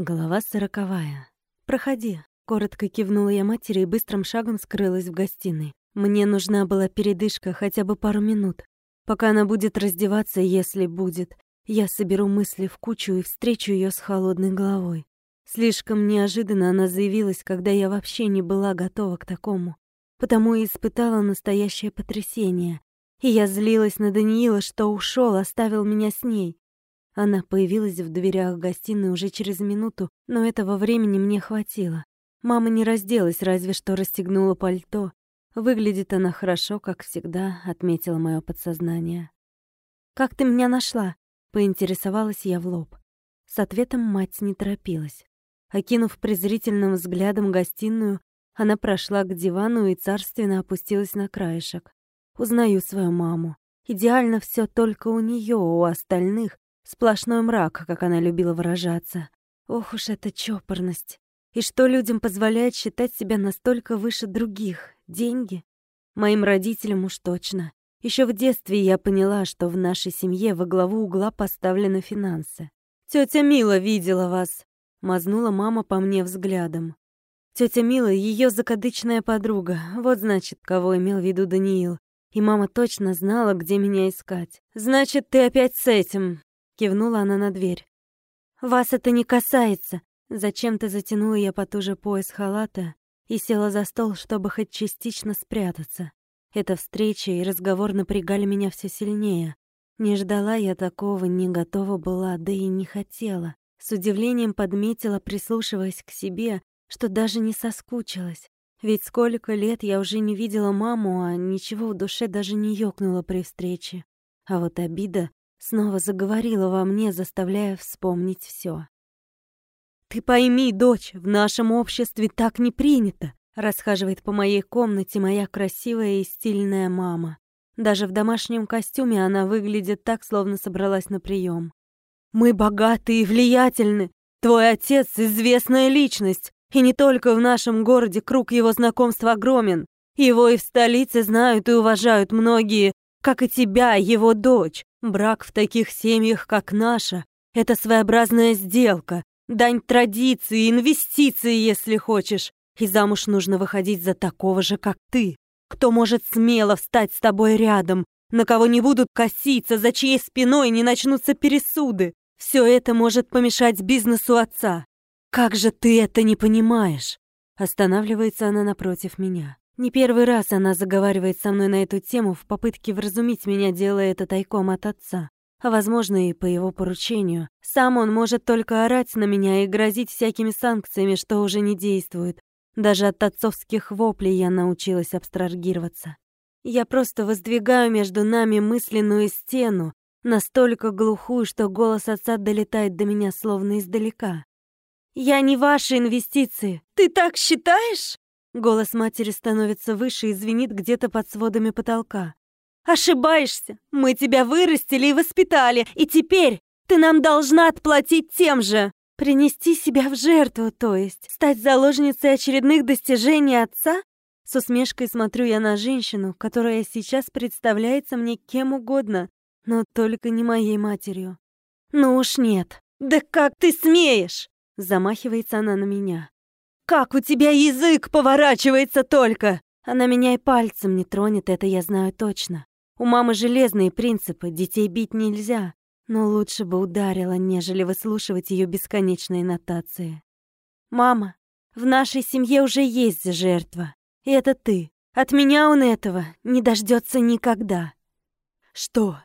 Глава сороковая. «Проходи», — коротко кивнула я матери и быстрым шагом скрылась в гостиной. Мне нужна была передышка хотя бы пару минут. Пока она будет раздеваться, если будет, я соберу мысли в кучу и встречу ее с холодной головой. Слишком неожиданно она заявилась, когда я вообще не была готова к такому. Потому и испытала настоящее потрясение. И я злилась на Даниила, что ушел, оставил меня с ней. Она появилась в дверях гостиной уже через минуту, но этого времени мне хватило. Мама не разделась, разве что расстегнула пальто. Выглядит она хорошо, как всегда, отметила мое подсознание. «Как ты меня нашла?» — поинтересовалась я в лоб. С ответом мать не торопилась. Окинув презрительным взглядом гостиную, она прошла к дивану и царственно опустилась на краешек. Узнаю свою маму. Идеально все только у нее, у остальных Сплошной мрак, как она любила выражаться. Ох уж эта чопорность. И что людям позволяет считать себя настолько выше других? Деньги? Моим родителям уж точно. Еще в детстве я поняла, что в нашей семье во главу угла поставлены финансы. Тетя Мила видела вас», — мазнула мама по мне взглядом. Тетя Мила — ее закадычная подруга. Вот, значит, кого имел в виду Даниил. И мама точно знала, где меня искать. «Значит, ты опять с этим. Кивнула она на дверь. «Вас это не касается!» Зачем-то затянула я потуже пояс халата и села за стол, чтобы хоть частично спрятаться. Эта встреча и разговор напрягали меня все сильнее. Не ждала я такого, не готова была, да и не хотела. С удивлением подметила, прислушиваясь к себе, что даже не соскучилась. Ведь сколько лет я уже не видела маму, а ничего в душе даже не ёкнуло при встрече. А вот обида Снова заговорила во мне, заставляя вспомнить все. «Ты пойми, дочь, в нашем обществе так не принято!» Расхаживает по моей комнате моя красивая и стильная мама. Даже в домашнем костюме она выглядит так, словно собралась на прием. «Мы богаты и влиятельны. Твой отец — известная личность. И не только в нашем городе круг его знакомств огромен. Его и в столице знают и уважают многие, как и тебя, его дочь. Брак в таких семьях, как наша, это своеобразная сделка, дань традиции, инвестиции, если хочешь. И замуж нужно выходить за такого же, как ты, кто может смело встать с тобой рядом, на кого не будут коситься, за чьей спиной не начнутся пересуды. Все это может помешать бизнесу отца. Как же ты это не понимаешь? Останавливается она напротив меня. Не первый раз она заговаривает со мной на эту тему в попытке вразумить меня, делая это тайком от отца. А возможно, и по его поручению. Сам он может только орать на меня и грозить всякими санкциями, что уже не действует. Даже от отцовских воплей я научилась абстрагироваться. Я просто воздвигаю между нами мысленную стену, настолько глухую, что голос отца долетает до меня словно издалека. «Я не ваши инвестиции. Ты так считаешь?» Голос матери становится выше и звенит где-то под сводами потолка. «Ошибаешься! Мы тебя вырастили и воспитали, и теперь ты нам должна отплатить тем же!» Принести себя в жертву, то есть стать заложницей очередных достижений отца? С усмешкой смотрю я на женщину, которая сейчас представляется мне кем угодно, но только не моей матерью. Ну уж нет. Да как ты смеешь? Замахивается она на меня. Как у тебя язык поворачивается только!» Она меня и пальцем не тронет, это я знаю точно. У мамы железные принципы, детей бить нельзя. Но лучше бы ударила, нежели выслушивать ее бесконечные нотации. «Мама, в нашей семье уже есть жертва. И это ты. От меня он этого не дождется никогда». «Что?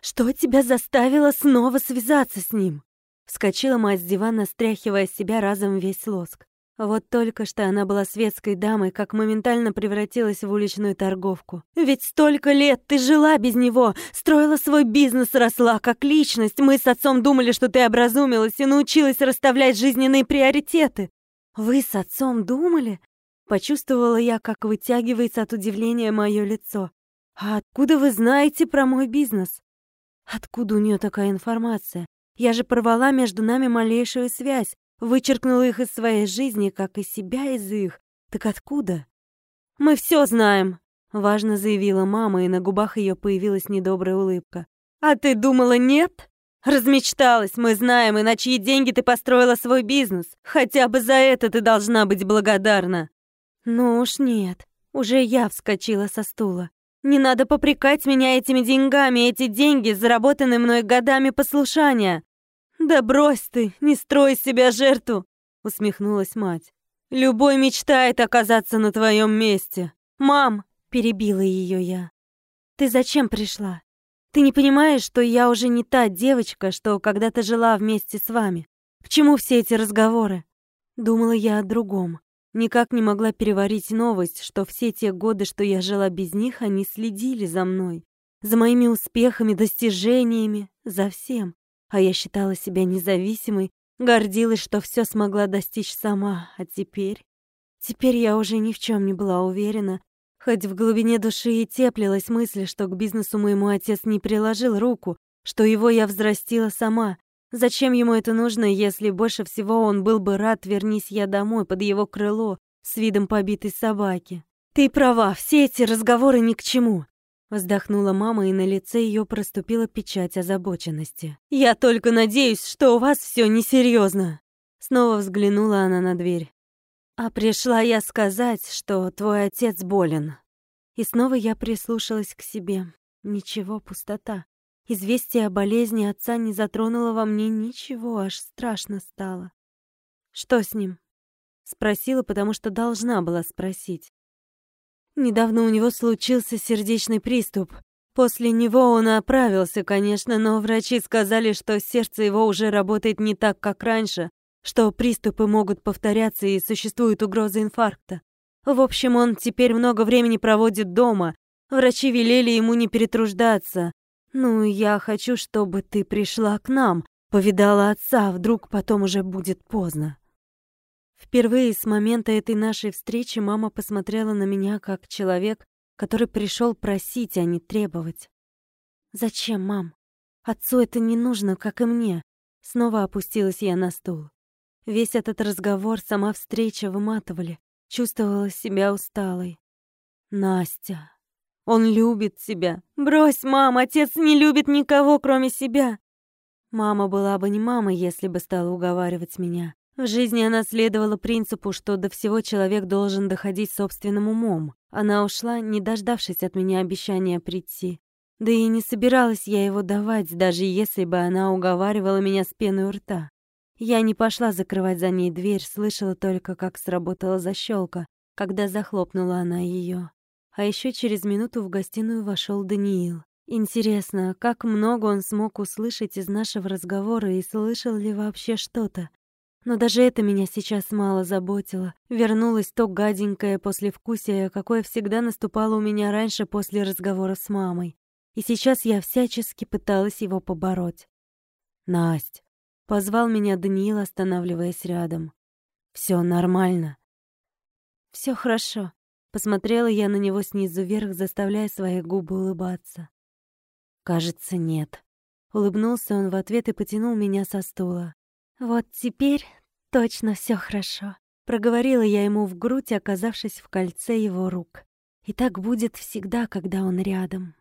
Что тебя заставило снова связаться с ним?» Вскочила мать с дивана, стряхивая с себя разом весь лоск. Вот только что она была светской дамой, как моментально превратилась в уличную торговку. Ведь столько лет ты жила без него, строила свой бизнес, росла как личность. Мы с отцом думали, что ты образумилась и научилась расставлять жизненные приоритеты. Вы с отцом думали? Почувствовала я, как вытягивается от удивления мое лицо. А откуда вы знаете про мой бизнес? Откуда у нее такая информация? Я же порвала между нами малейшую связь. Вычеркнула их из своей жизни, как и себя из их. Так откуда? «Мы все знаем», — важно заявила мама, и на губах ее появилась недобрая улыбка. «А ты думала, нет?» Размечталась, мы знаем, и на чьи деньги ты построила свой бизнес. Хотя бы за это ты должна быть благодарна. Ну уж нет. Уже я вскочила со стула. Не надо попрекать меня этими деньгами, эти деньги заработаны мной годами послушания. Да брось ты, не строй себя жертву, усмехнулась мать. Любой мечтает оказаться на твоем месте. Мам, перебила ее я. Ты зачем пришла? Ты не понимаешь, что я уже не та девочка, что когда-то жила вместе с вами? К чему все эти разговоры? Думала я о другом. Никак не могла переварить новость, что все те годы, что я жила без них, они следили за мной. За моими успехами, достижениями, за всем. А я считала себя независимой, гордилась, что все смогла достичь сама. А теперь... Теперь я уже ни в чем не была уверена, хоть в глубине души и теплилась мысль, что к бизнесу моему отец не приложил руку, что его я взрастила сама, Зачем ему это нужно, если больше всего он был бы рад, вернись я домой под его крыло с видом побитой собаки? Ты права, все эти разговоры ни к чему. Вздохнула мама, и на лице ее проступила печать озабоченности. «Я только надеюсь, что у вас все несерьезно. Снова взглянула она на дверь. «А пришла я сказать, что твой отец болен». И снова я прислушалась к себе. Ничего, пустота. Известие о болезни отца не затронуло во мне ничего, аж страшно стало. «Что с ним?» Спросила, потому что должна была спросить. Недавно у него случился сердечный приступ. После него он оправился, конечно, но врачи сказали, что сердце его уже работает не так, как раньше, что приступы могут повторяться и существует угроза инфаркта. В общем, он теперь много времени проводит дома. Врачи велели ему не перетруждаться, «Ну, я хочу, чтобы ты пришла к нам, повидала отца, вдруг потом уже будет поздно». Впервые с момента этой нашей встречи мама посмотрела на меня как человек, который пришел просить, а не требовать. «Зачем, мам? Отцу это не нужно, как и мне». Снова опустилась я на стул. Весь этот разговор, сама встреча выматывали. Чувствовала себя усталой. «Настя, он любит тебя. Брось, мам, отец не любит никого, кроме себя. Мама была бы не мама, если бы стала уговаривать меня. В жизни она следовала принципу, что до всего человек должен доходить собственным умом. Она ушла, не дождавшись от меня обещания прийти. Да и не собиралась я его давать, даже если бы она уговаривала меня с пеной у рта. Я не пошла закрывать за ней дверь, слышала только, как сработала защелка, когда захлопнула она ее. А еще через минуту в гостиную вошел Даниил. Интересно, как много он смог услышать из нашего разговора и слышал ли вообще что-то. Но даже это меня сейчас мало заботило. Вернулось то гаденькое послевкусие, какое всегда наступало у меня раньше после разговора с мамой. И сейчас я всячески пыталась его побороть. «Насть!» — позвал меня Даниил, останавливаясь рядом. «Всё нормально». «Всё хорошо», Посмотрела я на него снизу вверх, заставляя свои губы улыбаться. «Кажется, нет». Улыбнулся он в ответ и потянул меня со стула. «Вот теперь точно все хорошо», — проговорила я ему в грудь, оказавшись в кольце его рук. «И так будет всегда, когда он рядом».